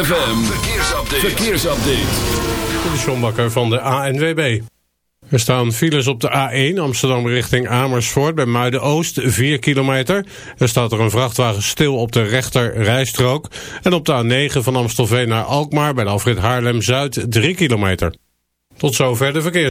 ZFM, verkeersupdate. verkeersupdate. De Sjombakker van de ANWB. Er staan files op de A1 Amsterdam richting Amersfoort bij Muiden-Oost 4 kilometer. Er staat er een vrachtwagen stil op de rechter rijstrook. En op de A9 van Amstelveen naar Alkmaar bij de Alfred Haarlem-Zuid 3 kilometer. Tot zover de verkeer.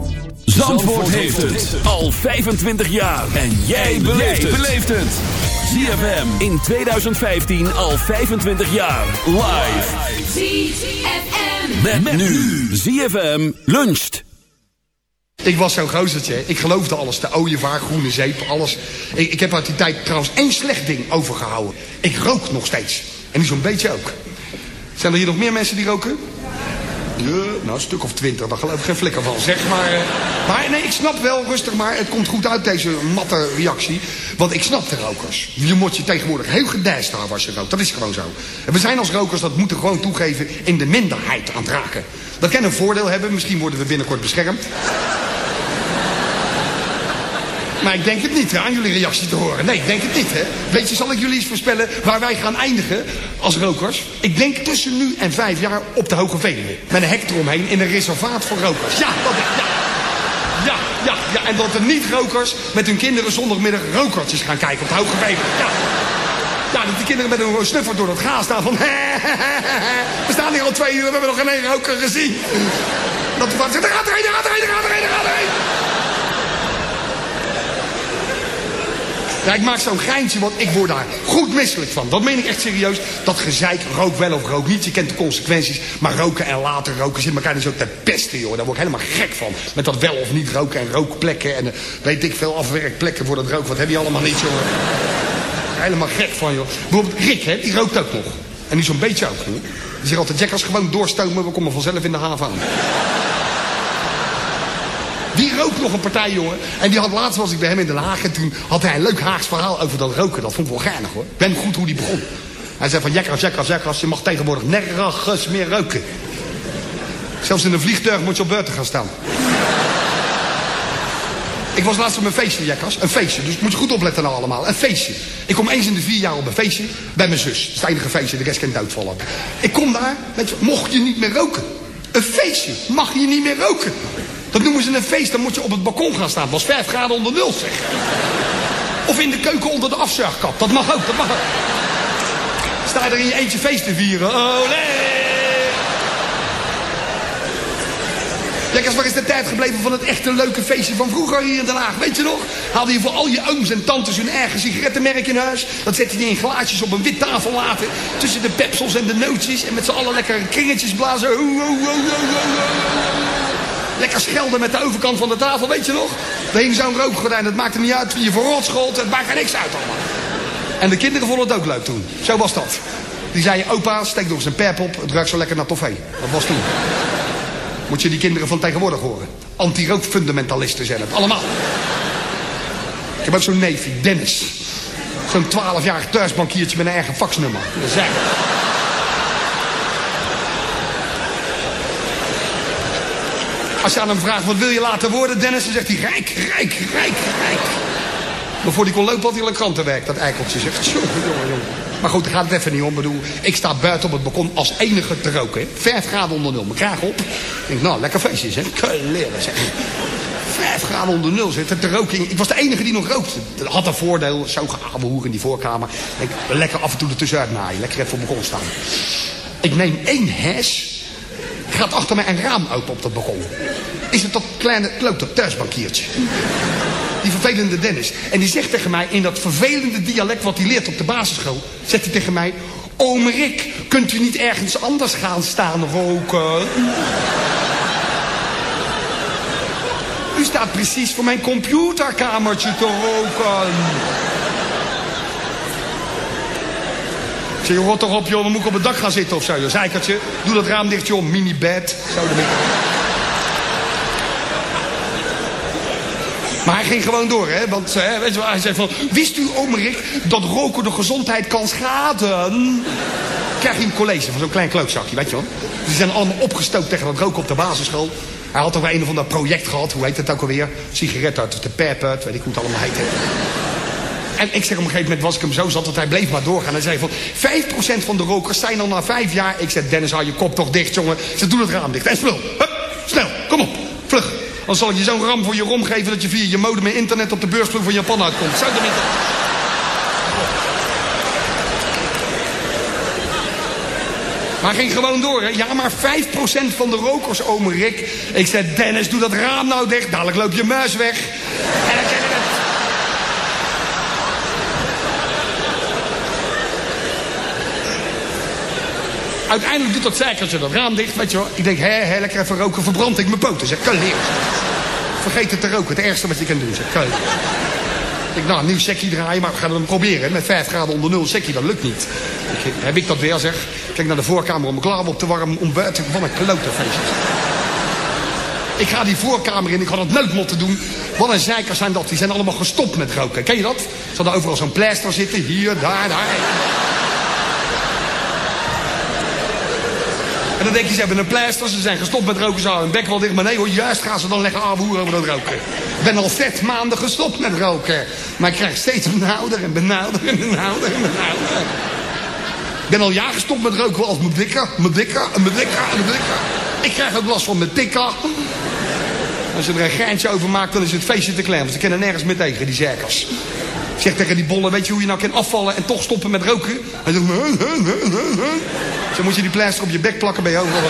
Zandvoort heeft het al 25 jaar. En jij beleeft het. ZFM in 2015 al 25 jaar. Live. ZFM. Met, nu. ZFM luncht. Ik was zo'n gozertje. Ik geloofde alles. De ooievaar, groene zeep, alles. Ik, ik heb uit die tijd trouwens één slecht ding overgehouden. Ik rook nog steeds. En nu zo'n beetje ook. Zijn er hier nog meer mensen die roken? Ja, nou, een stuk of twintig, daar geloof ik geen flikker van, zeg maar. eh. Maar nee, ik snap wel, rustig maar, het komt goed uit deze matte reactie. Want ik snap de rokers. Je moet je tegenwoordig heel gedijst houden als je rookt. Dat is gewoon zo. En we zijn als rokers, dat moeten gewoon toegeven, in de minderheid aan het raken. Dat kan een voordeel hebben, misschien worden we binnenkort beschermd. Maar ik denk het niet, hè, aan jullie reactie te horen. Nee, ik denk het niet, hè. Weet je, zal ik jullie eens voorspellen waar wij gaan eindigen als rokers? Ik denk tussen nu en vijf jaar op de Hoge Veluwe. Met een hek eromheen in een reservaat voor rokers. Ja, dat ja. Ja, ja, ja. En dat de niet-rokers met hun kinderen zondagmiddag rokertjes gaan kijken op de Hoge Veluwe. Ja. Ja, dat die kinderen met een snuffer door dat gaas staan van... We staan hier al twee uur, we hebben nog geen één roker gezien. Dat de zegt, er gaat er er gaat er een, er gaat er gaat. Ja, ik maak zo'n geintje, want ik word daar goed misselijk van. Dat meen ik echt serieus. Dat gezeik, rook wel of rook niet. Je kent de consequenties. Maar roken en later roken zit elkaar dus ook te pesten, joh. Daar word ik helemaal gek van. Met dat wel of niet roken en rookplekken. En eh, weet ik veel afwerkplekken voor dat rook. Wat heb je allemaal niet, joh. Helemaal gek van, joh. Bijvoorbeeld Rick, hè, die rookt ook nog. En die zo'n beetje ook, hoor. Die zegt altijd, Jack, als gewoon doorstomen, we komen vanzelf in de haven aan. Die rookt nog een partij, jongen. En die had laatst was ik bij hem in Den Haag. En toen had hij een leuk Haags verhaal over dat roken. Dat vond ik wel geinig, hoor. Ben goed hoe die begon. Hij zei van, Jekkers, Jekkers, Jekkers. Je mag tegenwoordig nergens meer roken. Zelfs in een vliegtuig moet je op beurten gaan staan. Ik was laatst op een feestje, Jekkers. Een feestje. Dus moet je goed opletten nou allemaal. Een feestje. Ik kom eens in de vier jaar op een feestje. Bij mijn zus. Het enige feestje. De rest kan doodvallen. Ik kom daar. Je, mocht je niet meer roken. Een feestje. Mag je niet meer roken. Dat noemen ze een feest. Dan moet je op het balkon gaan staan. Het was 5 graden onder nul, zeg. Of in de keuken onder de afzuigkap. Dat mag ook. Dat mag ook. Sta je er in je eentje feest te vieren. Olé! Lekkers, waar is de tijd gebleven van het echte leuke feestje van vroeger hier in Den Haag? Weet je nog? Haalde je voor al je ooms en tantes hun eigen sigarettenmerk in huis. Dat zette je in glaasjes op een wit tafel laten. Tussen de pepsels en de nootjes. En met z'n allen lekker kringetjes blazen. Lekker schelden met de overkant van de tafel, weet je nog? Er hing zo'n rookgordijn, dat maakte niet uit je verrot schold. Het maakte niks uit allemaal. En de kinderen vonden het ook leuk toen. Zo was dat. Die zeiden, opa, steek nog eens een pep op. Het ruikt zo lekker naar toffee. Dat was toen. Moet je die kinderen van tegenwoordig horen. Anti-rookfundamentalisten zijn het. Allemaal. Ik heb ook zo'n neefje, Dennis. Zo'n 12-jarig thuisbankiertje met een eigen faxnummer. Dat is echt. Als je aan hem vraagt, wat wil je laten worden, Dennis? Dan zegt hij, rijk, rijk, rijk, rijk. Maar voor die kon lopen had hij krantenwerk, dat eikeltje zegt. Jongen, jongen, jongen. Maar goed, daar gaat het even niet om. Bedoel, ik sta buiten op het balkon als enige te roken. Vijf graden onder nul, mijn kraag op. Ik denk, nou, lekker feestjes, hè. Leren, zeg. Vijf graden onder nul zitten te roken. Ik was de enige die nog rookte. Dat had een voordeel, zo gehaald hoer in die voorkamer. Ik denk, lekker af en toe ertussenuit naaien. Lekker even op het balkon staan. Ik neem één hes. Gaat achter mij een raam open op dat balkon. Is het dat kleine klote thuisbankiertje. Die vervelende Dennis. En die zegt tegen mij in dat vervelende dialect wat hij leert op de basisschool. Zegt hij tegen mij. Oom Rick, kunt u niet ergens anders gaan staan roken? U staat precies voor mijn computerkamertje te roken. Ik zeg, rot toch op joh, dan moet ik op het dak gaan zitten of zo. joh. Zeikertje, doe dat raam dicht joh, mini-bed. Zo de Maar hij ging gewoon door, hè. Want hè, weet je wel, hij zei van... Wist u, oom Rick, dat roken de gezondheid kan schaden? Krijg je een college van zo'n klein klootzakje, weet je wel. Die zijn allemaal opgestookt tegen dat roken op de basisschool. Hij had ook wel een of ander project gehad. Hoe heet het ook alweer? Sigaret uit de weet ik hoe het allemaal heet. En ik zeg op een gegeven moment was ik hem zo zat dat hij bleef maar doorgaan. Hij zei van 5% van de rokers zijn al na vijf jaar. Ik zeg Dennis hou je kop toch dicht jongen. Ze doen het raam dicht. En spul. Hup, snel. Kom op. Vlug. Dan zal je zo'n ram voor je rom geven dat je via je modem en internet op de beursvloer van Japan uitkomt. Zo de Maar hij ging gewoon door, hè. Ja, maar 5% van de rokers, ome Rick. Ik zei, Dennis, doe dat raam nou dicht. Dadelijk loop je muis weg. En ken je het. Uiteindelijk doet dat zeikertje dat raam dicht, weet je wel. Ik denk, hè, lekker even roken, verbrand ik mijn poten. Zeg, kan. Vergeet het te roken, het ergste wat je kan doen, zeg. Kan ik nou, nieuw sekkie draaien, maar we gaan het proberen. Met 5 graden onder nul sekkie, dat lukt niet. Ik, heb ik dat weer, zeg. Kijk naar de voorkamer om mijn klaar op te warmen. Om buiten, wat een klote feestje. Ik ga die voorkamer in, ik had het nooit moeten doen. Wat een zeikers zijn dat, die zijn allemaal gestopt met roken. Ken je dat? Ze hadden overal zo'n pleister zitten, hier, daar, daar. En dan denk je, ze hebben een pleister, ze zijn gestopt met roken, ze houden hun bek wel dicht. Maar nee hoor, juist gaan ze dan leggen aanboeren over dat roken. Ik ben al zes maanden gestopt met roken. Maar ik krijg steeds benauwder en benauwder en benauwder en benauwder. Ik ben al jaren gestopt met roken als mijn dikker, mijn dikker, mijn dikker, mijn dikker. Ik krijg ook last van mijn dikker. Als je er een geintje over maakt, dan is het feestje te klein. Want ze kennen nergens meer tegen, die zerkers. Zeg tegen die bollen, weet je hoe je nou kan afvallen en toch stoppen met roken? Hij zegt. Zo moet je die pleister op je bek plakken bij je overal.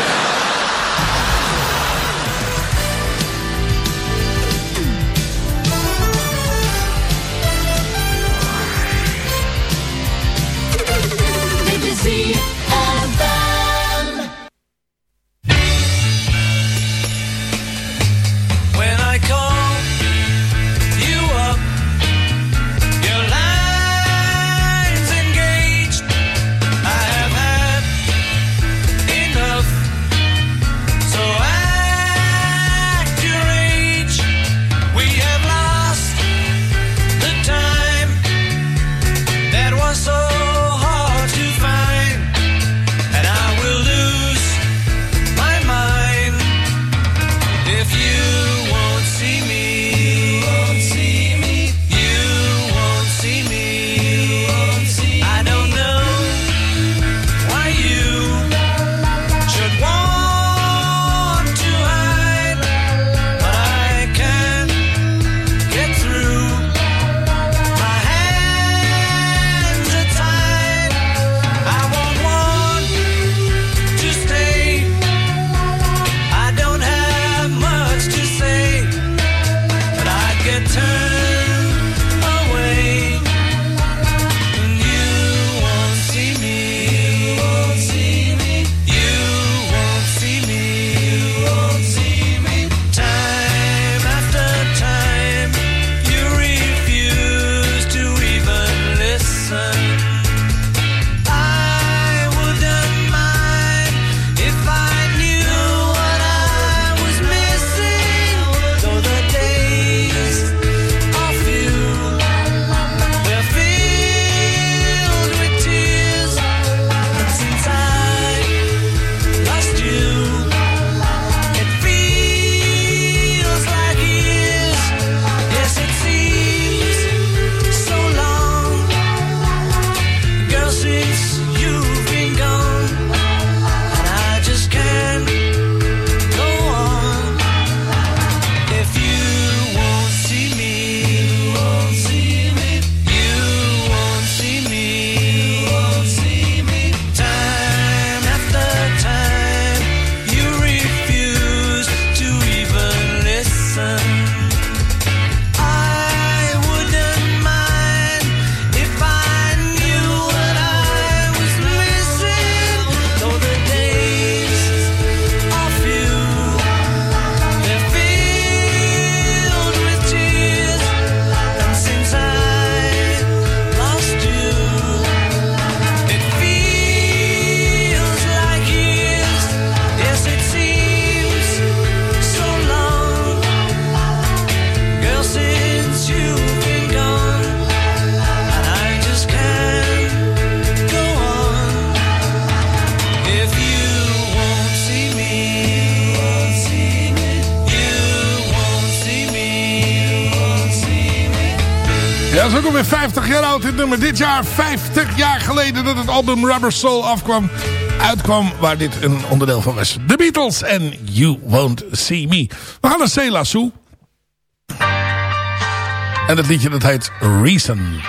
Jaar dit nummer. Dit jaar 50 jaar geleden dat het album Rubber Soul afkwam, uitkwam, waar dit een onderdeel van was. The Beatles en You Won't See Me. We gaan naar Cela Sue. En het liedje dat heet. Reason,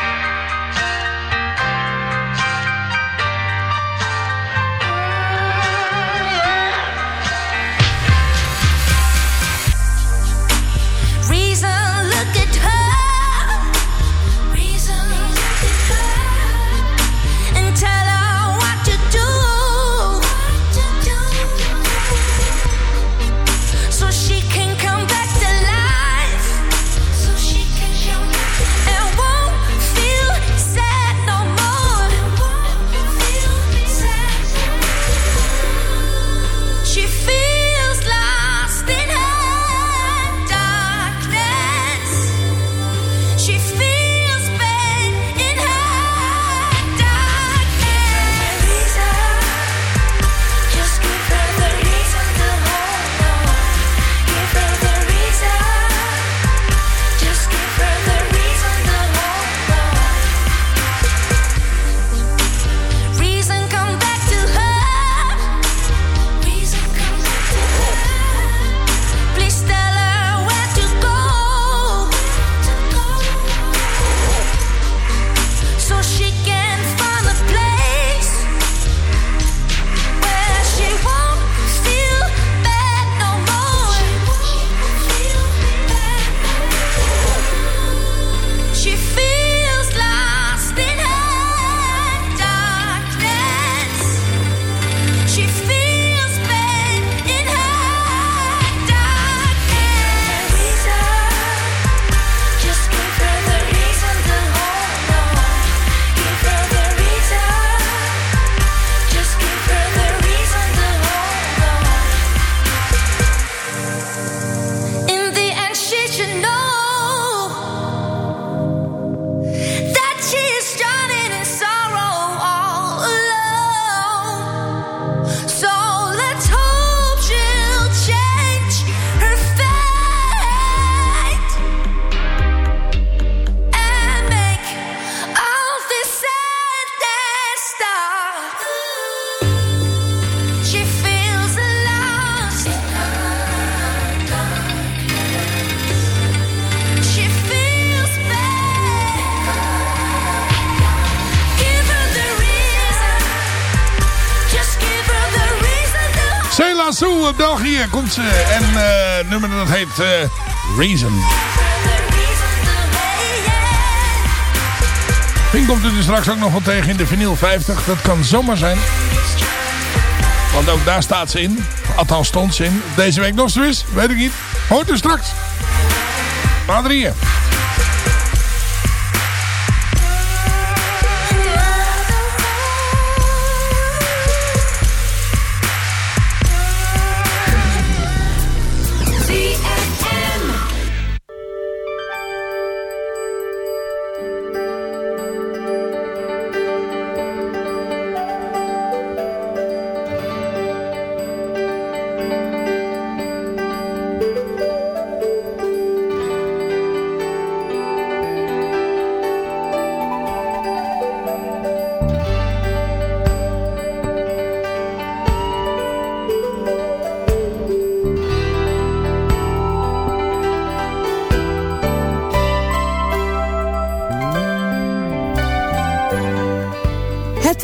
En het nummer dat heet eh, Reason. Misschien komt er straks ook nog wel tegen in de vinyl 50. Dat kan zomaar zijn. Want ook daar staat ze in. Althans stond ze in. Deze week nog zo is. Weet ik niet. Hoort u straks. Na.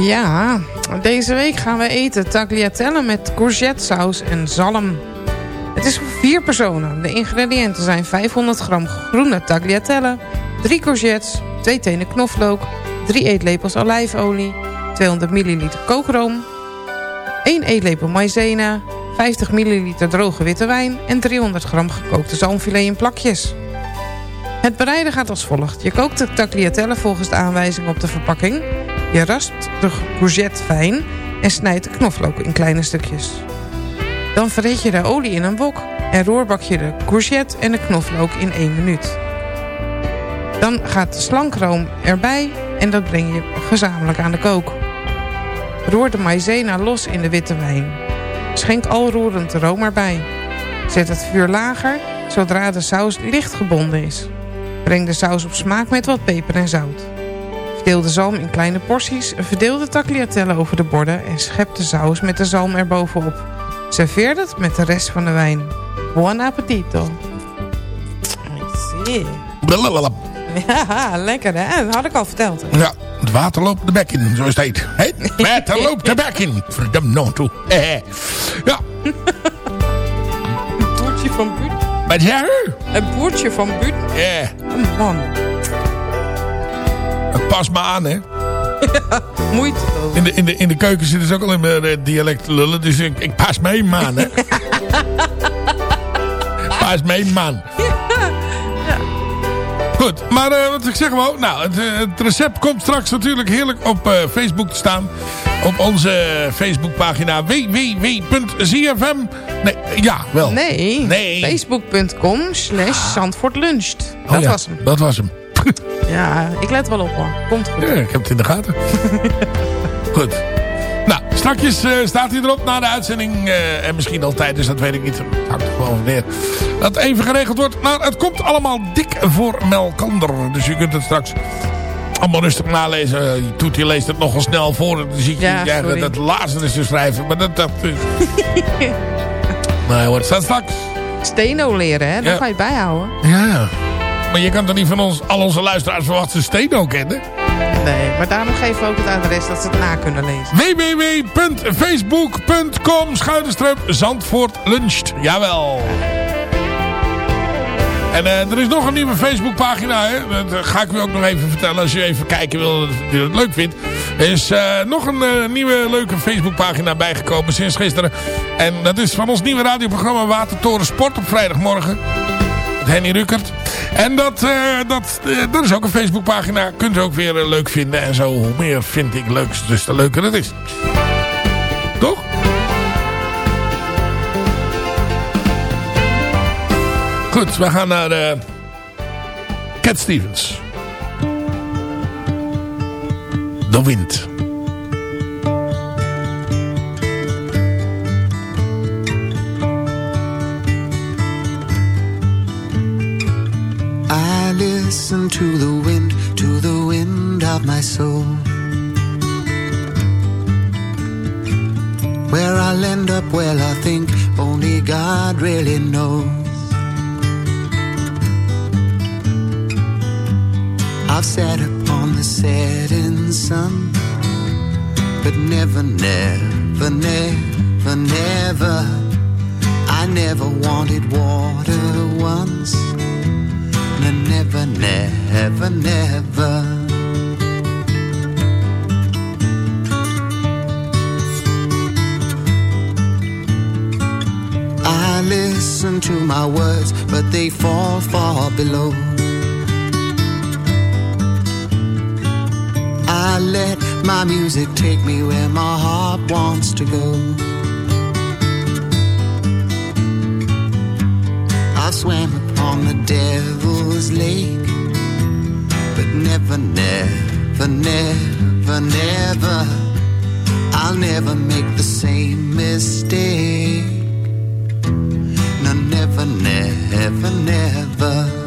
Ja, deze week gaan we eten tagliatelle met courgettesaus en zalm. Het is voor vier personen. De ingrediënten zijn 500 gram groene tagliatelle, 3 courgettes, 2 tenen knoflook, 3 eetlepels olijfolie, 200 milliliter kookroom, 1 eetlepel maïzena, 50 milliliter droge witte wijn en 300 gram gekookte zalmfilet in plakjes. Het bereiden gaat als volgt. Je kookt de tagliatelle volgens de aanwijzing op de verpakking. Je raspt de courgette fijn en snijd de knoflook in kleine stukjes. Dan verhit je de olie in een wok en roorbak je de courgette en de knoflook in 1 minuut. Dan gaat de slankroom erbij en dat breng je gezamenlijk aan de kook. Roer de maïzena los in de witte wijn. Schenk al roerend room erbij. Zet het vuur lager zodra de saus licht gebonden is. Breng de saus op smaak met wat peper en zout. Verdeel de zalm in kleine porties, verdeel de tagliatelle over de borden... en schep de saus met de zalm erbovenop. Serveer het met de rest van de wijn. Buon appetito. Ja, lekker hè? Dat had ik al verteld. hè? Ja, het water loopt de bek in, zo is het heet. Hè? Het water loopt de bek in. Verdammt nou toe. Eh, eh. Ja, Een boertje van Buut. wat zeg je? Een boertje van Buut. Ja, man, pas maar aan hè. moeite. In de, in, de, in de keuken zitten ze ook al in mijn eh, dialect lullen. Dus ik, ik pas mee man hè. pas mee man. Goed, maar eh, wat ik zeg wel, nou, het, eh, het recept komt straks natuurlijk heerlijk op Facebook te staan. Op onze Facebookpagina www.zfm. Nee, ja, wel. Nee, Nee. facebook.com slash zandvoortluncht. Dat Oh ja, was hem. Dat was hem. Ja, ik let wel op hoor. Komt goed. Ja, ik heb het in de gaten. Goed. Nou, strakjes eh, staat hij erop na de uitzending. eh, en misschien al tijdens, dat weet ik niet. Hangt er gewoon weer. Dat even geregeld wordt. Maar het komt allemaal dik voor Melkander. Dus je kunt het straks allemaal rustig nalezen. Toetie leest het nogal snel voor. Dan zie je Ja, dat laatste is te schrijven. Maar dat... dat eh. nou het staat straks. Steno leren, hè? Dat Ja. ga je bijhouden. Ja. Maar je kan toch niet van ons, al onze luisteraars verwachten ze Steno kennen? Nee, maar daarom geven we ook het adres dat ze het na kunnen lezen. www.facebook.com schuiderstreep Zandvoort luncht. Jawel. En eh, er is nog een nieuwe Facebookpagina. Hè? Dat eh, ga ik u ook nog even vertellen als u even kijken wil dat u het leuk vindt. Er is eh, nog een nieuwe leuke Facebookpagina bijgekomen sinds gisteren. En dat is van ons nieuwe radioprogramma Watertoren Sport op vrijdagmorgen. Henny Ruckert. En dat, eh, dat, eh, dat is ook een Facebookpagina. Kunt u ook weer eh, leuk vinden. En zo, hoe meer vind ik leuks, dus te leuker het is. Toch? Goed, we gaan naar Cat Stevens. De wind. Listen to the wind, to the wind of my soul. Where I'll end up, well, I think only God really knows. I've sat upon the setting sun, but never, never, never, never. I never wanted water once. No, never, never, never. I listen to my words, but they fall far below. I let my music take me where my heart wants to go. I swam upon the devil's never, never, never. I'll never make the same mistake. No, never, never, never.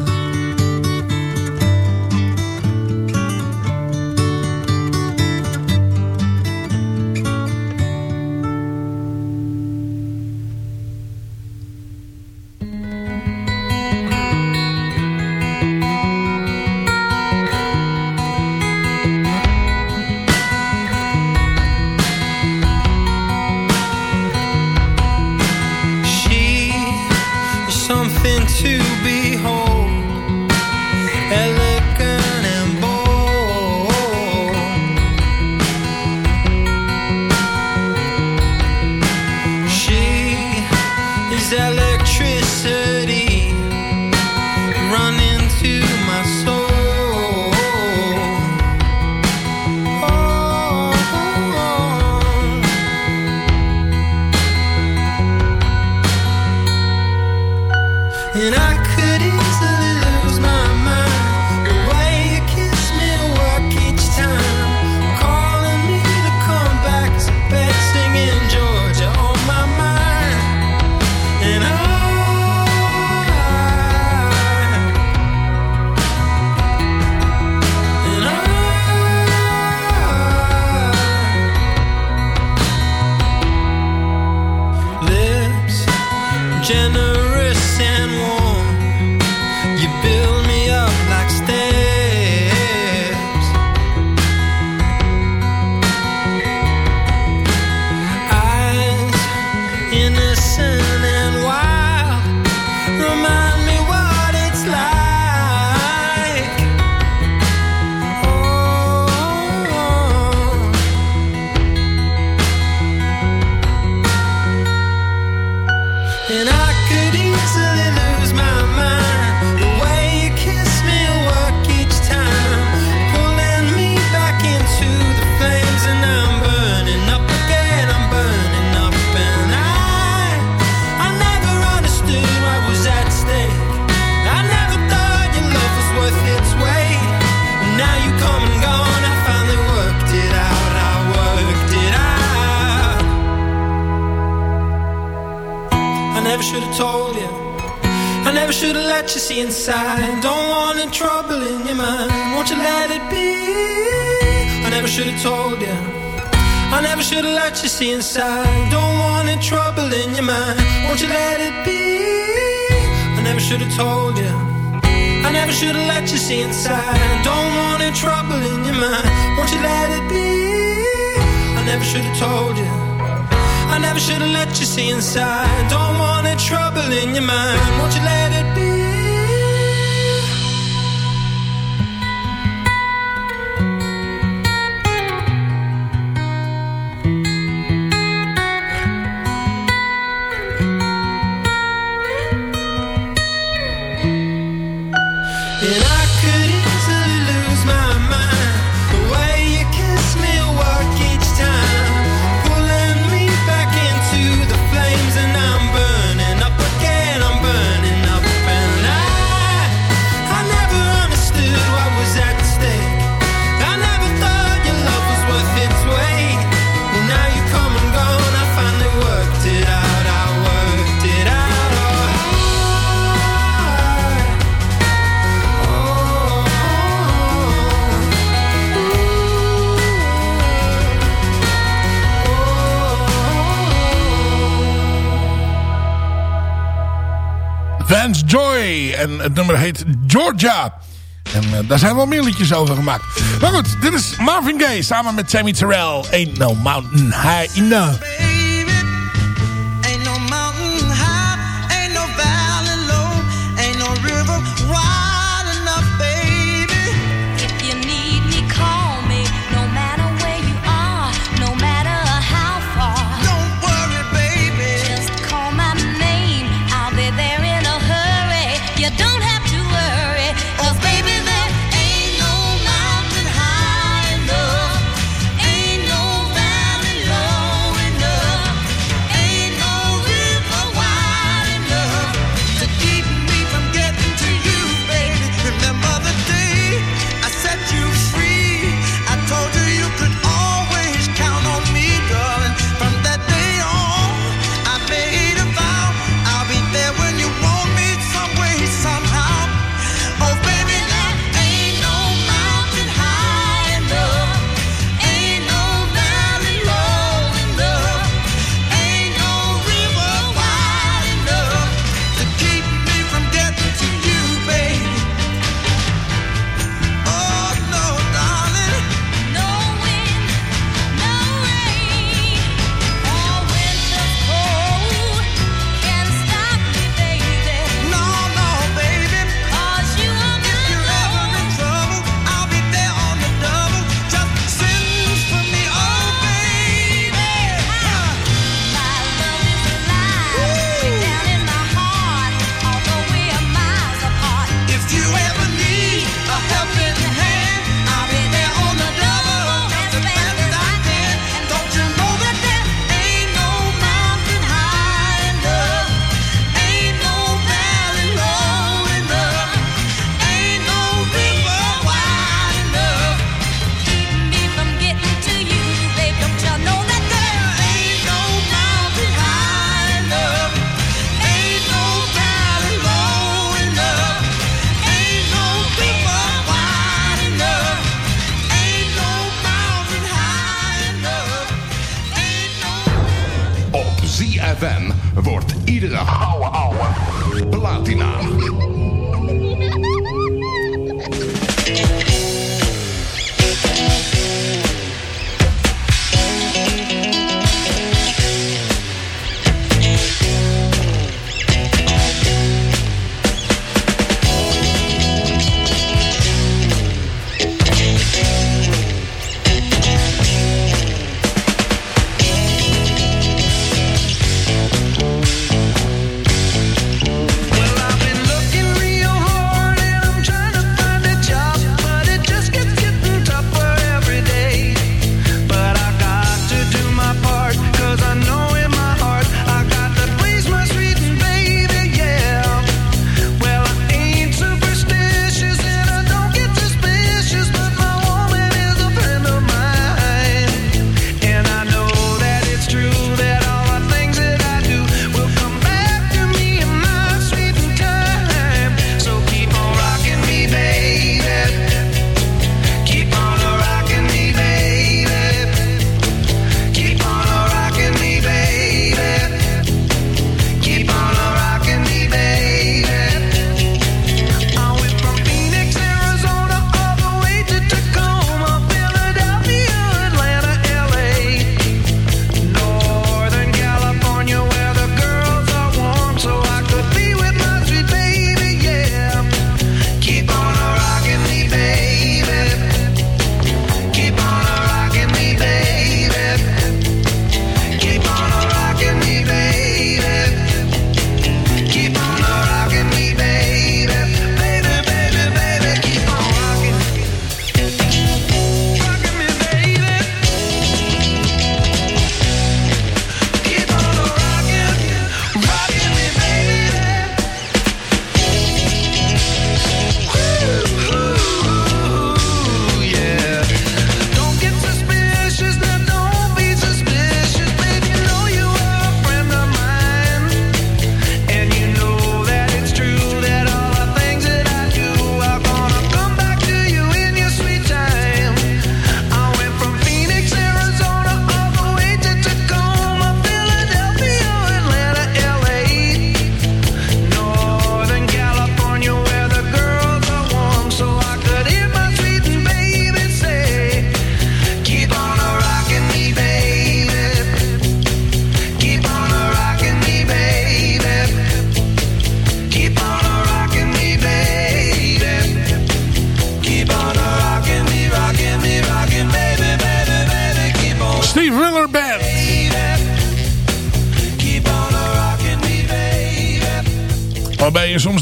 inside. Don't want any trouble in your mind. Won't you let it be? I never should have told you. I never should have let you see inside. Don't want any trouble in your mind. Won't you let it Het nummer heet Georgia. En eh, daar zijn wel meer liedjes over gemaakt. Maar goed, dit is Marvin Gaye samen met Sammy Terrell. Ain't no mountain high enough.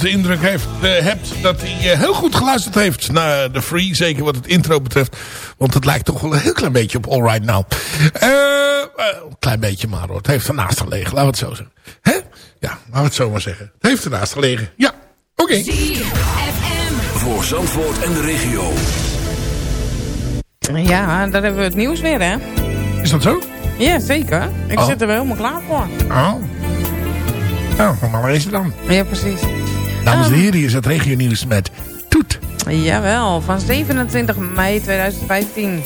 De indruk heeft, eh, hebt dat hij eh, heel goed geluisterd heeft naar de Free. Zeker wat het intro betreft. Want het lijkt toch wel een heel klein beetje op All Right Now. Eh, een klein beetje maar hoor. Het heeft ernaast gelegen. Laten we het zo zeggen. Hè? Ja, laten we het zo maar zeggen. Het heeft ernaast gelegen. Ja, oké. Voor Zandvoort en de regio. Ja, daar hebben we het nieuws weer, hè? Is dat zo? Ja, zeker. Ik Oh. zit er wel helemaal klaar voor. Oh. Nou, maar is het dan. Ja, precies. Dames en heren, hier is het regio nieuws met Toet. Jawel, van 27 mei 2015.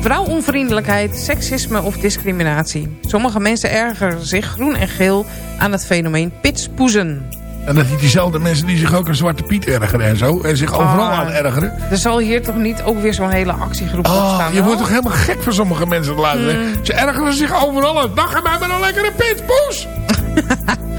Vrouwonvriendelijkheid, seksisme of discriminatie. Sommige mensen ergeren zich groen en geel aan het fenomeen pitspoezen. En dat zijn diezelfde mensen die zich ook aan Zwarte Piet ergeren en zo. En zich overal Ah. aan ergeren. Er zal hier toch niet ook weer zo'n hele actiegroep Oh, staan? je wordt toch helemaal gek van sommige mensen te luisteren. Mm. Ze ergeren zich overal aan. Dan gaan wij maar een lekkere pitspoes.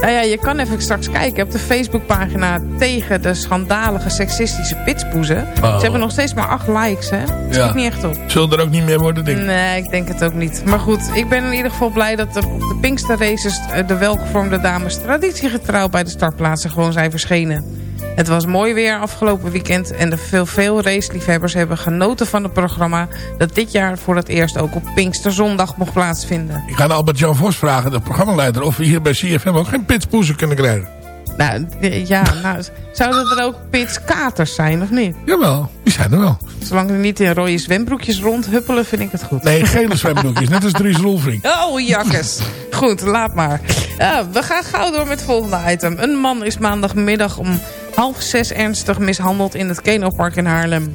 Nou ja, je kan even straks kijken op de Facebookpagina tegen de schandalige seksistische pitspoezen. Oh. Ze hebben nog steeds maar acht likes, hè? Dat schiet niet echt op. Zullen er ook niet meer worden, denk ik. Nee, ik denk het ook niet. Maar goed, ik ben in ieder geval blij dat de, op de Pinkster Races eh, de welgevormde dames traditiegetrouw bij de startplaatsen gewoon zijn verschenen. Het was mooi weer afgelopen weekend en de veel, veel raceliefhebbers hebben genoten van het programma dat dit jaar voor het eerst ook op Pinksterzondag mocht plaatsvinden. Ik ga Albert-Jan Vos vragen, de programmaleider, of we hier bij CFM ook geen pitspoezen kunnen krijgen. Nou, d- ja, nou, zouden er ook pitskaters zijn of niet? Jawel, die zijn er wel. Zolang die niet in rode zwembroekjes rondhuppelen, vind ik het goed. Nee, gele zwembroekjes, net als Dries Roelvink. Oh, jakkes. Goed, laat maar. Uh, we gaan gauw door met het volgende item. Een man is maandagmiddag om half zes ernstig mishandeld in het Kenopark in Haarlem.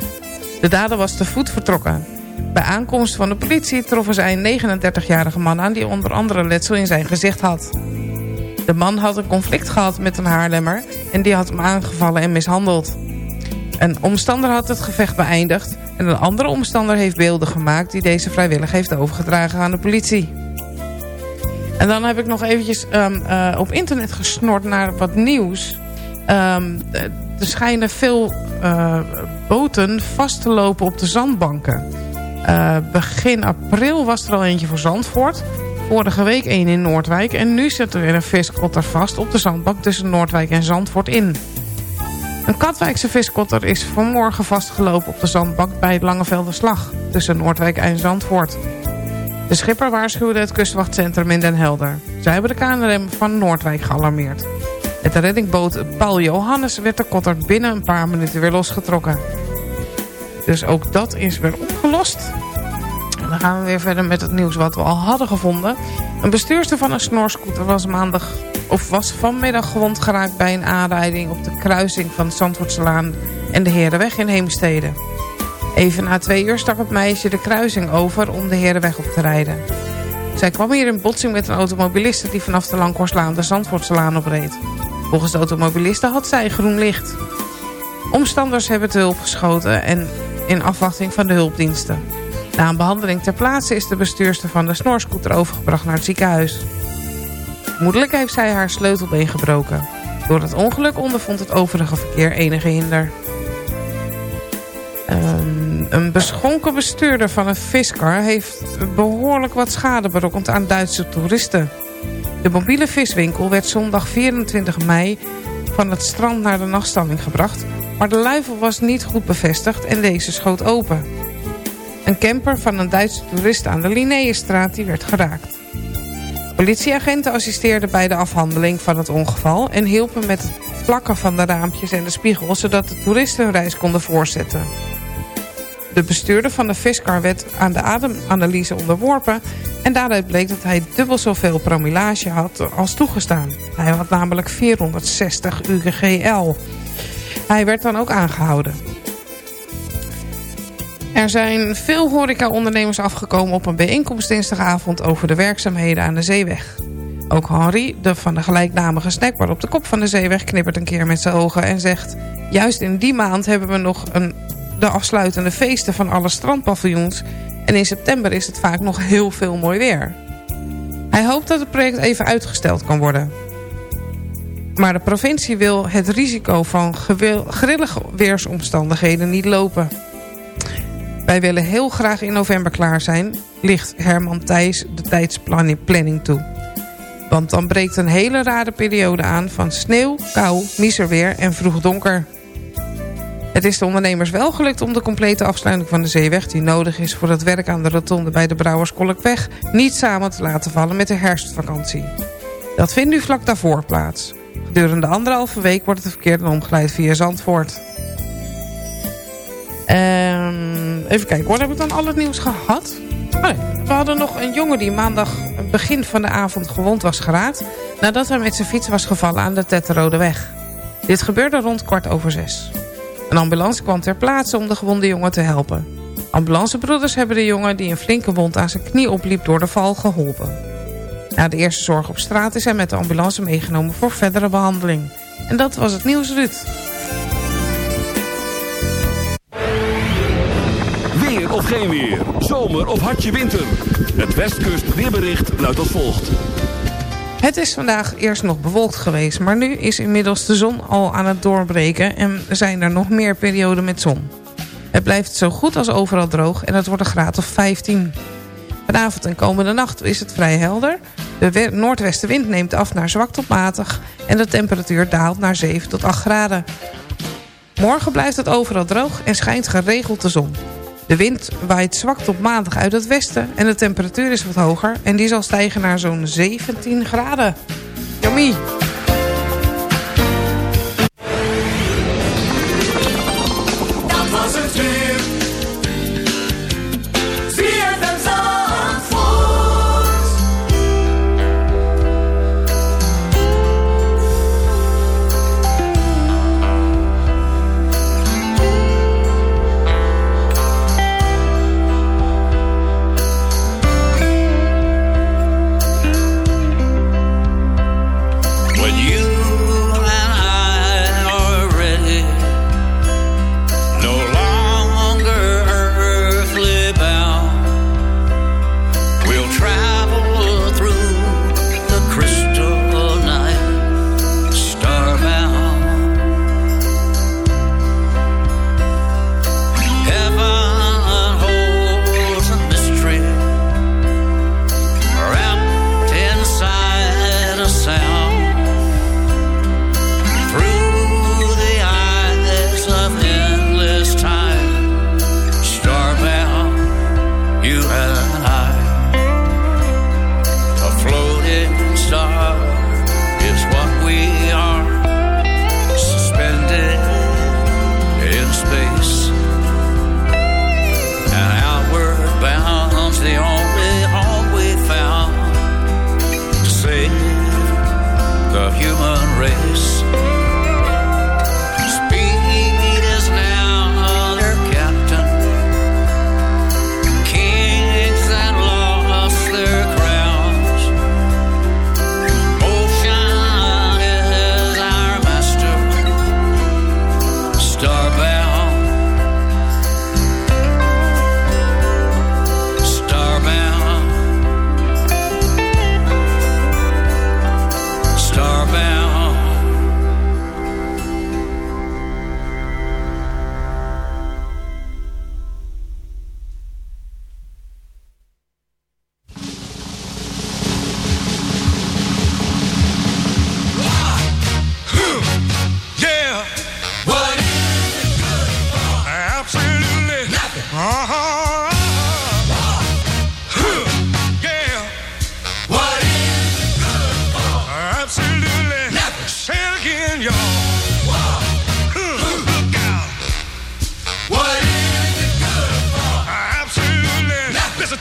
De dader was te voet vertrokken. Bij aankomst van de politie troffen zij een 39-jarige man aan... die onder andere letsel in zijn gezicht had. De man had een conflict gehad met een Haarlemmer... en die had hem aangevallen en mishandeld. Een omstander had het gevecht beëindigd... en een andere omstander heeft beelden gemaakt... die deze vrijwillig heeft overgedragen aan de politie. En dan heb ik nog eventjes um, uh, op internet gesnord naar wat nieuws. Um, er schijnen veel uh, boten vast te lopen op de zandbanken. Uh, begin april was er al eentje voor Zandvoort. Vorige week één in Noordwijk. En nu zit er weer een viskotter vast op de zandbank tussen Noordwijk en Zandvoort in. Een Katwijkse viskotter is vanmorgen vastgelopen op de zandbank bij het Langevelderslag. Tussen Noordwijk en Zandvoort. De schipper waarschuwde het kustwachtcentrum in Den Helder. Zij hebben de KNRM van Noordwijk gealarmeerd. Met de reddingboot Paul Johannes werd de kotter binnen een paar minuten weer losgetrokken. Dus ook dat is weer opgelost. Dan gaan we weer verder met het nieuws wat we al hadden gevonden. Een bestuurster van een snorscooter was maandag of was vanmiddag gewond geraakt bij een aanrijding op de kruising van de Zandvoortselaan en de Herenweg in Heemstede. Even na twee uur stak het meisje de kruising over om de Herenweg op te rijden. Zij kwam hier in botsing met een automobiliste die vanaf de Langkortlaan de Zandvoortselaan opreed. Volgens de automobiliste had zij groen licht. Omstanders hebben te hulp geschoten en in afwachting van de hulpdiensten. Na een behandeling ter plaatse is de bestuurster van de snorscooter overgebracht naar het ziekenhuis. Vermoedelijk heeft zij haar sleutelbeen gebroken. Door het ongeluk ondervond het overige verkeer enige hinder. Um, een beschonken bestuurder van een viskar heeft behoorlijk wat schade berokkend aan Duitse toeristen. De mobiele viswinkel werd zondag 24 mei van het strand naar de nachtstalling gebracht... maar de luifel was niet goed bevestigd en deze schoot open. Een camper van een Duitse toerist aan de Linnaeusstraat die werd geraakt. Politieagenten assisteerden bij de afhandeling van het ongeval... en hielpen met het plakken van de raampjes en de spiegels... zodat de toeristen hun reis konden voortzetten. De bestuurder van de viskar werd aan de ademanalyse onderworpen... en daaruit bleek dat hij dubbel zoveel promillage had als toegestaan. Hij had namelijk 460 UGGL. Hij werd dan ook aangehouden. Er zijn veel horecaondernemers afgekomen op een bijeenkomst dinsdagavond... over de werkzaamheden aan de zeeweg. Ook Henri, de van de gelijknamige snackbar op de kop van de zeeweg... knippert een keer met zijn ogen en zegt... juist in die maand hebben we nog een de afsluitende feesten van alle strandpaviljoens... en in september is het vaak nog heel veel mooi weer. Hij hoopt dat het project even uitgesteld kan worden. Maar de provincie wil het risico van grillige weersomstandigheden niet lopen. Wij willen heel graag in november klaar zijn, ligt Herman Thijs de tijdsplanning toe. Want dan breekt een hele rare periode aan van sneeuw, kou, miserweer en vroeg donker. Het is de ondernemers wel gelukt om de complete afsluiting van de zeeweg... die nodig is voor het werk aan de rotonde bij de Brouwerskolkweg... niet samen te laten vallen met de herfstvakantie. Dat vindt nu vlak daarvoor plaats. Gedurende anderhalve week wordt het verkeer dan omgeleid via Zandvoort. Ehm, even kijken, hoor, heb ik dan al het nieuws gehad? Oh we hadden nog een jongen die maandag begin van de avond gewond was geraakt... nadat hij met zijn fiets was gevallen aan de Tetterode weg. Dit gebeurde rond kwart over zes. Een ambulance kwam ter plaatse om de gewonde jongen te helpen. Ambulancebroeders hebben de jongen die een flinke wond aan zijn knie opliep door de val geholpen. Na de eerste zorg op straat is hij met de ambulance meegenomen voor verdere behandeling. En dat was het nieuws, Ruud. Weer of geen weer. Zomer of hartje winter. Het Westkust weerbericht luidt als volgt. Het is vandaag eerst nog bewolkt geweest, maar nu is inmiddels de zon al aan het doorbreken en zijn er nog meer perioden met zon. Het blijft zo goed als overal droog en het wordt een graad of 15. Vanavond en komende nacht is het vrij helder. De we- noordwestenwind neemt af naar zwak tot matig en de temperatuur daalt naar 7 tot 8 graden. Morgen blijft het overal droog en schijnt geregeld de zon. De wind waait zwak tot maandag uit het westen en de temperatuur is wat hoger... en die zal stijgen naar zo'n 17 graden. Yummy!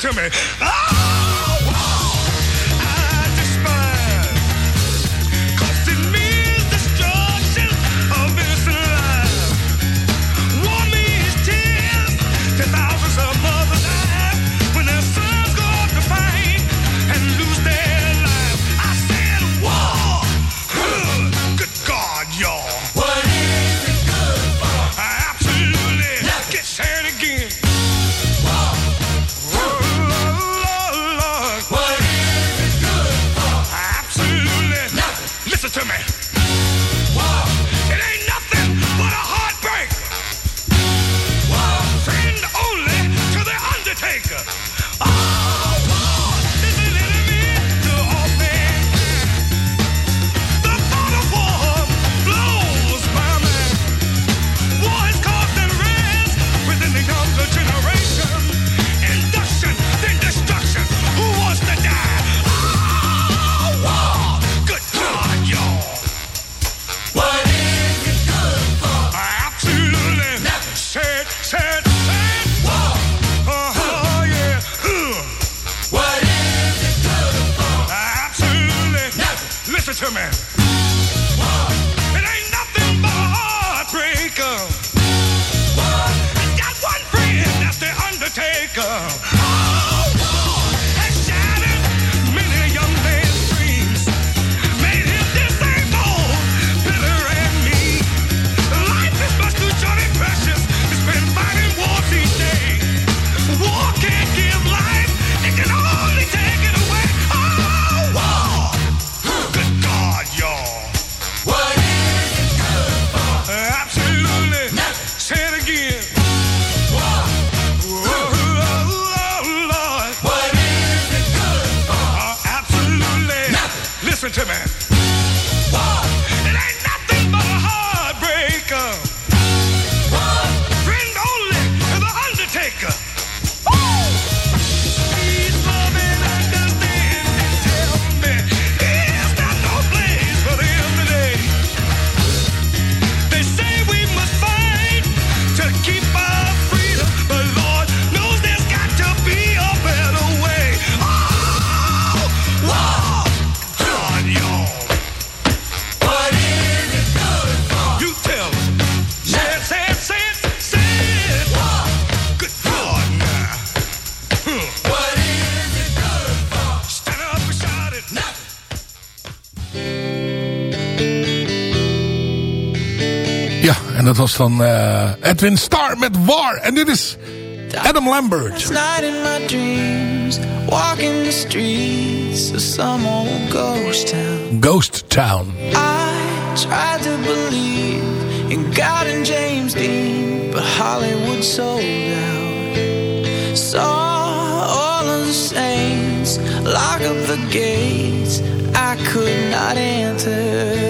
To me. Oh, was dan uh, eh, Edwin Starr met War. En dit is Adam Lambert. It's night in my dreams, walking the streets of some old ghost town. Ghost town. I tried to believe in God and James Dean, but Hollywood sold out. Saw all of the saints, lock up the gates, I could not enter.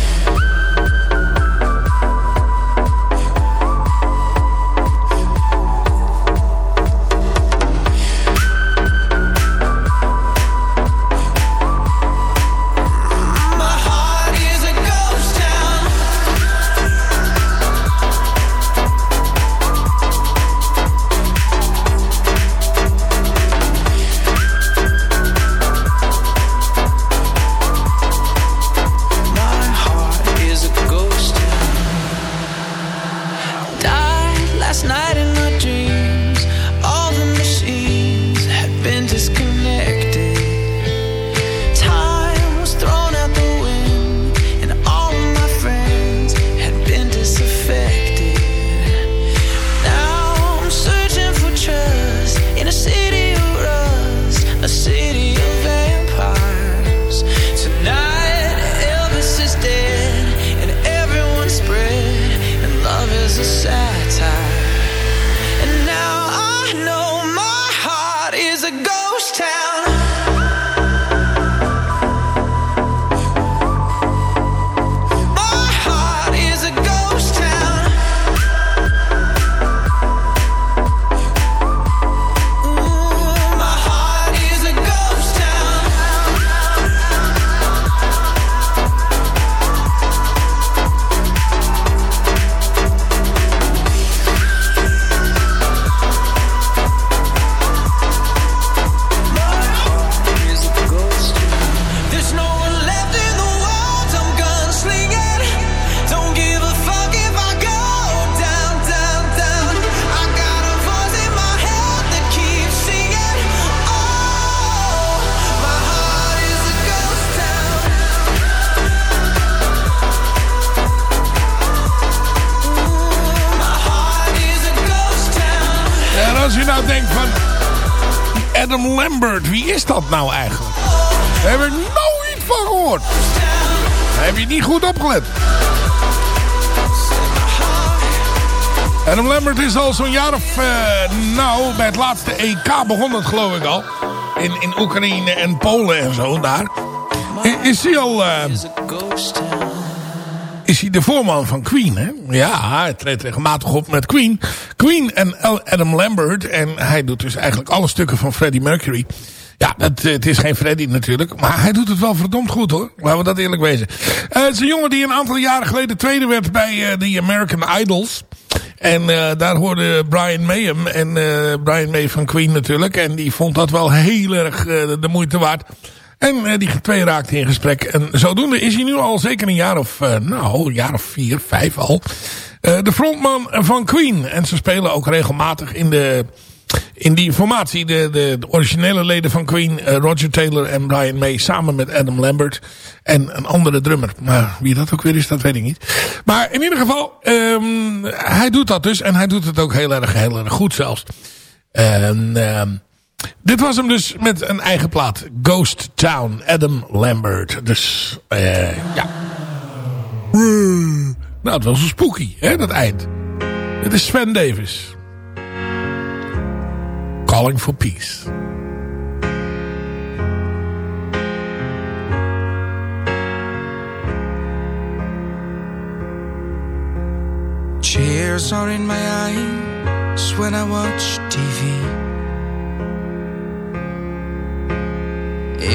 denk van... Adam Lambert, wie is dat nou eigenlijk? Daar heb ik nooit van gehoord. Daar heb je niet goed opgelet. Adam Lambert is al zo'n jaar of... Uh, nou, bij het laatste EK begon dat geloof ik al. In, in Oekraïne en Polen en zo, daar. Is hij al... Eh, is hij de voorman van Queen. Hè? Ja, hij treedt regelmatig op met Queen. Queen en Adam Lambert. En hij doet dus eigenlijk alle stukken van Freddie Mercury. Ja, dat, het is geen Freddie natuurlijk. Maar hij doet het wel verdomd goed hoor. Laten we dat eerlijk wezen. Eh, het is een jongen die een aantal jaren geleden tweede werd bij eh, de American Idols. En eh, daar hoorde Brian May hem. En eh, Brian May van Queen natuurlijk. En die vond dat wel heel erg eh, de moeite waard. En eh, die twee raakten in gesprek. En zodoende is hij nu al zeker een jaar of, eh, nou, een jaar of vier, vijf al. eh, de frontman van Queen. En ze spelen ook regelmatig in de... In die formatie, de, de, de originele leden van Queen, Roger Taylor en Brian May, samen met Adam Lambert en een andere drummer. Maar wie dat ook weer is, dat weet ik niet. Maar in ieder geval, ehm, hij doet dat dus en hij doet het ook heel erg, heel erg goed zelfs. En ehm, dit was hem dus met een eigen plaat. Ghost Town, Adam Lambert. Dus, eh ja. Nou, het was zo spooky, hè, dat eind. Dit is Sven Davis. Calling for Peace. Tears are in my eyes when I watch TV.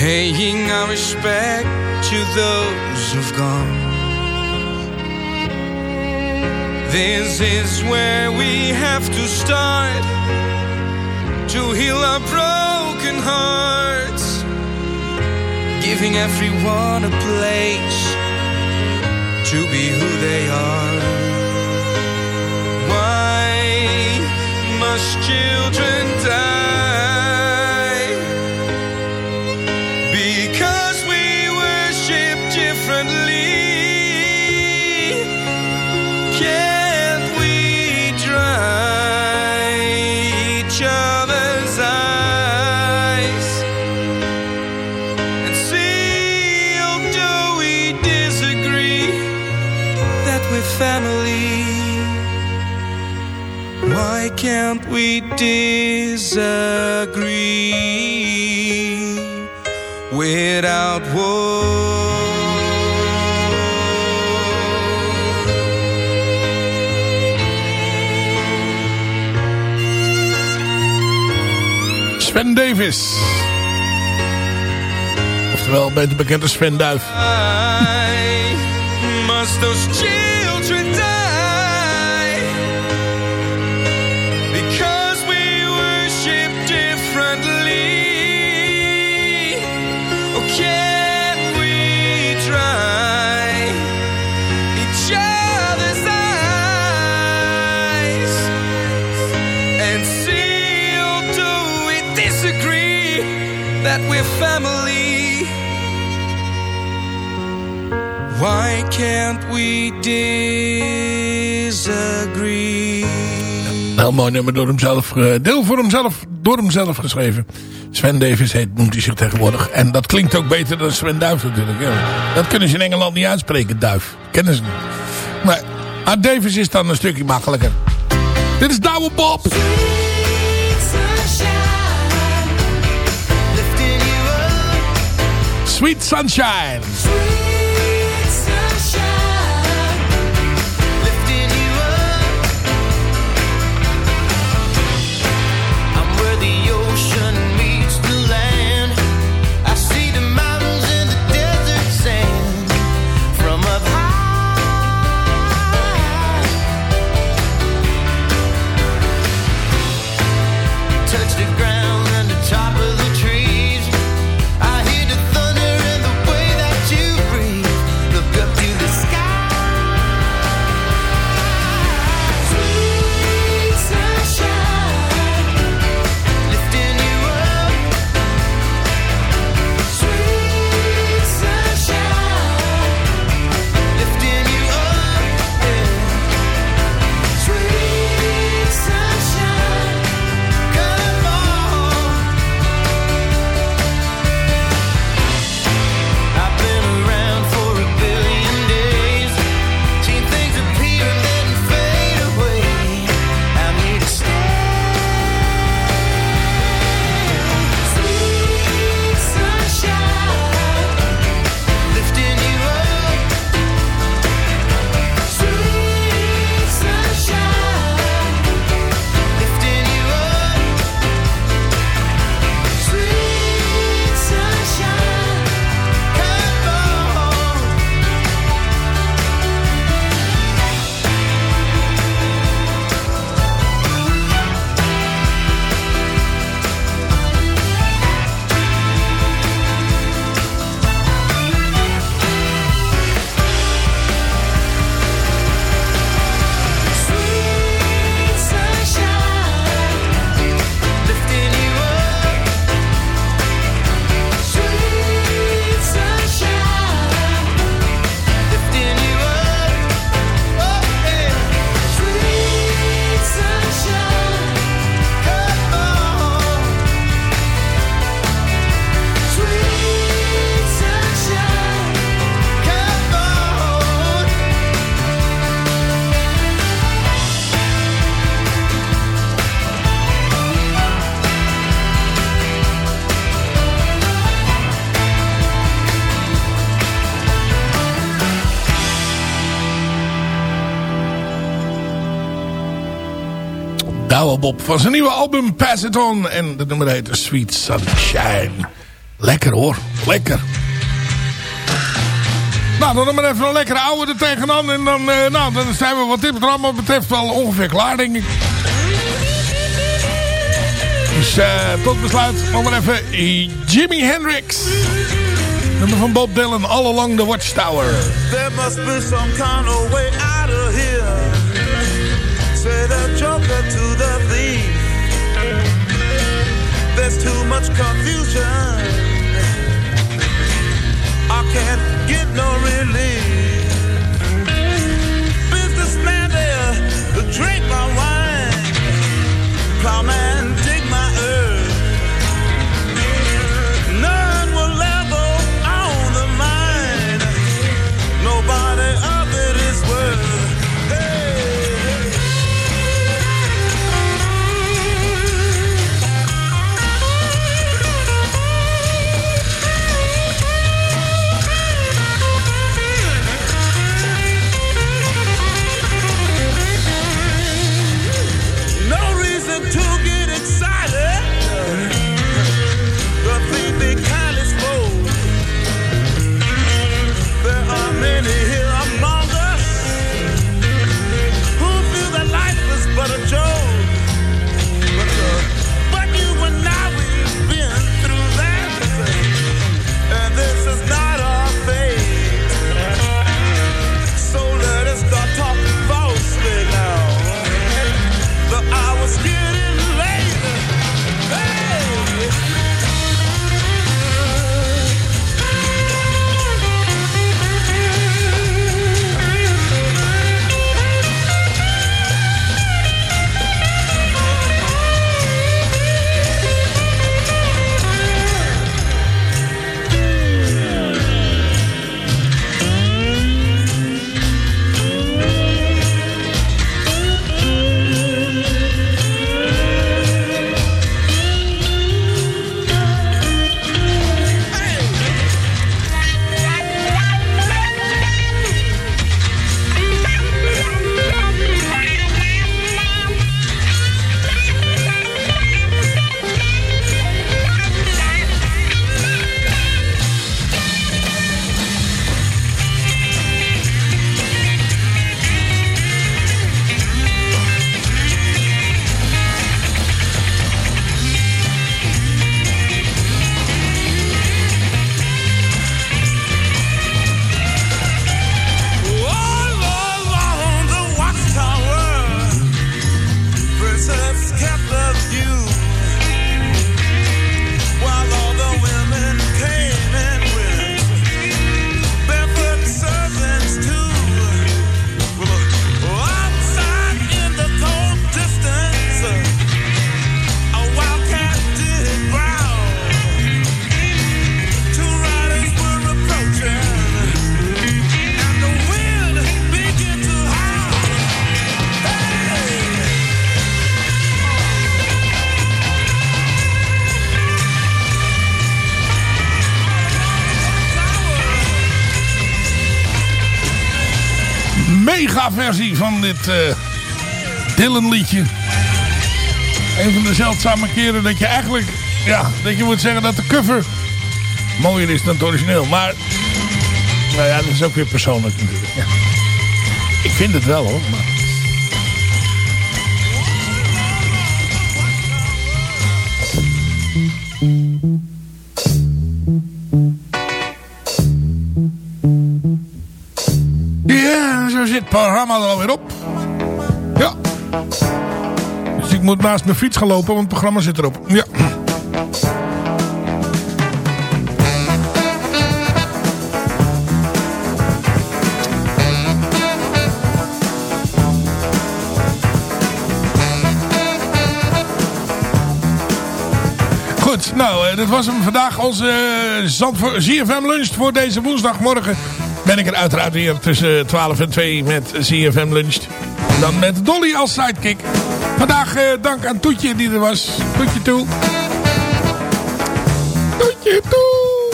paying our respect to those who've gone. This is where we have to start to heal our broken hearts, giving everyone a place to be who they are. Why must children we disagree without war? Sven Davis. Oftewel beter bekend als Sven Duif. Must those Why can't we disagree? Heel mooi nummer door hemzelf, eh, deel voor hemzelf, door hemzelf geschreven. Sven Davis heet, noemt hij zich tegenwoordig. En dat klinkt ook beter dan Sven Duif natuurlijk. Ja. Dat kunnen ze in Engeland niet uitspreken, Duif. Kennen ze niet. Maar, maar Davis is dan een stukje makkelijker. Dit is Douwe Bob. Sweet Sunshine. Van zijn nieuwe album Pass It On. En de nummer heet Sweet Sunshine. Lekker hoor, lekker. Nou, dan maar even een lekkere oude er tegenaan. En dan, eh, nou, dan zijn we wat dit programma betreft wel ongeveer klaar, denk ik. Dus eh, tot besluit nog maar even Jimi Hendrix. Nummer van Bob Dylan, All Along the Watchtower. There must be some kind of way out of here. Say the joker to the confusion. I can't get no relief. Drink my wine. Plowman, van dit eh, Dylan liedje. Een van de zeldzame keren dat je eigenlijk... Ja, dat je moet zeggen dat de cover mooier is dan het origineel. Maar, nou ja, dat is ook weer persoonlijk natuurlijk. Ja. Ik vind het wel hoor, maar... programma er alweer op. Ja. Dus ik moet naast mijn fiets gaan lopen, want het programma zit erop. Ja. Goed, nou, eh, dat was hem vandaag onze eh, ZFM lunch voor deze woensdagmorgen. Ben ik er uiteraard weer tussen 12 en 2 met ZFM lunch. Dan met Dolly als sidekick. Vandaag eh, dank aan Toetje die er was. Toetje toe. Toetje toe.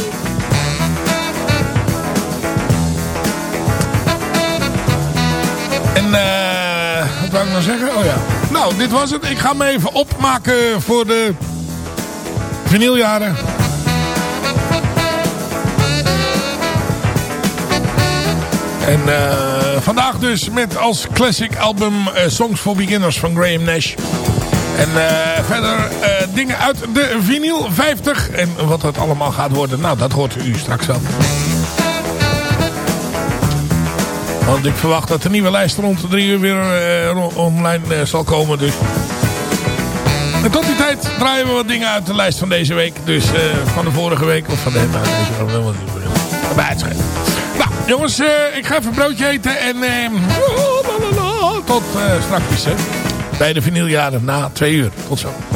En eh, wat wou ik nou zeggen? Oh ja. Nou, dit was het. Ik ga me even opmaken voor de vinyljaren. En eh, vandaag dus met als classic album eh, Songs for Beginners van Graham Nash. En eh, verder dingen uit de vinyl 50. En wat dat allemaal gaat worden, nou dat hoort u straks wel. Want ik verwacht dat de nieuwe lijst rond de drie uur weer online zal komen. Dus. En tot die tijd draaien we wat dingen uit de lijst van deze week. Dus van de vorige week of van de deze week. meer. Bij het jongens, eh, ik ga even een broodje eten. En eh, tot eh, straks. Hè. Bij de vinyljaren na twee uur. Tot zo.